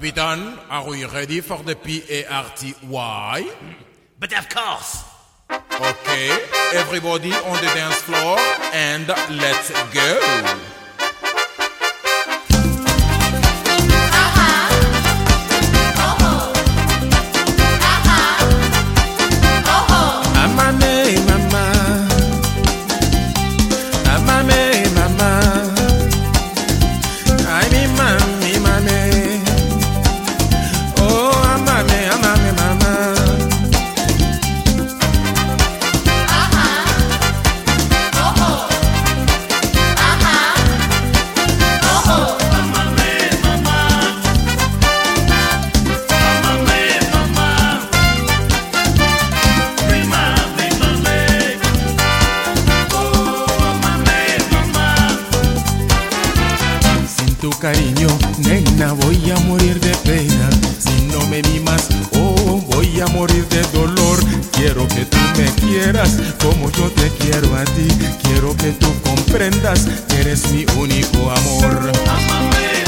Capitan, are we ready for the P-A-R-T-Y? But of course. Okay, everybody on the dance floor and let's go. Amame, mama. Cariño, nena, voy a morir de pena. Si no me mimas, oh, voy a morir de dolor. Quiero que tú me quieras como yo te quiero a ti. Quiero que tú comprendas que eres mi único amor. Sin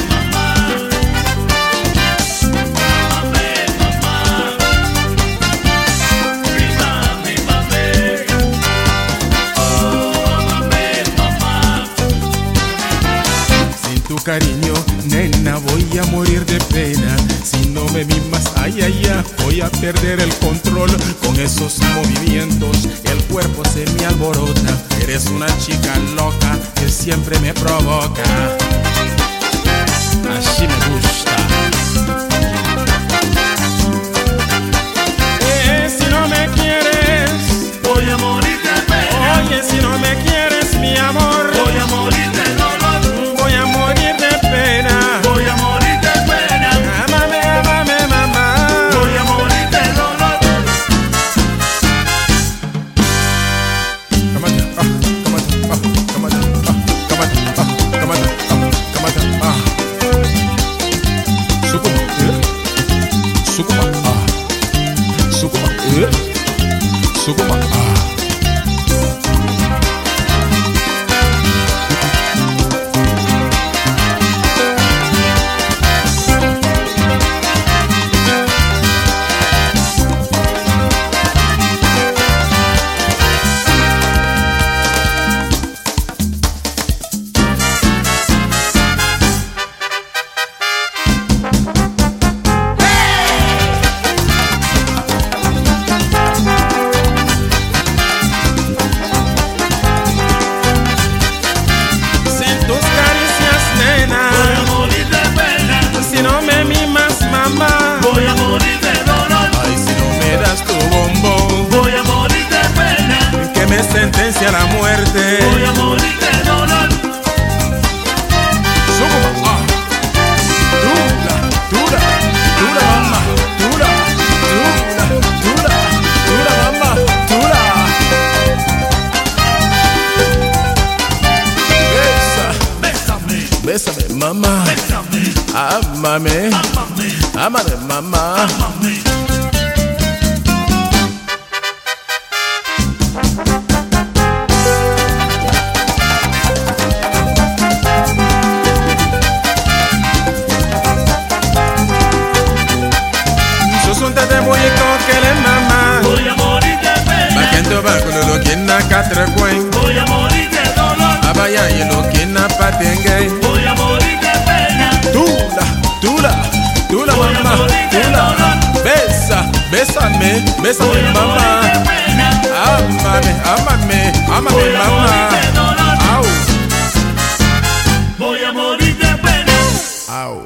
cariño, nena, voy a morir de pena. Si no me mimas, ay, ay, ay, voy a perder el control. Con esos movimientos, el cuerpo se me alborota. Eres una chica loca que siempre me provoca. Sukuma, ah. Sukuma, eh? Sukuma, ah. Amame, Amame. mamá. Susunta de boyiko kele mama. Voy a morir de pena. Bakento bakululu kina katre kwen. Voy a morir de dolor. Abaya yelo kina patenge. Voy a morir a mamá, dolor. Besa, bésame, bésame Voy a mamá. Amame, amame, amame a mamá. Au, Voy a morir de pena. au.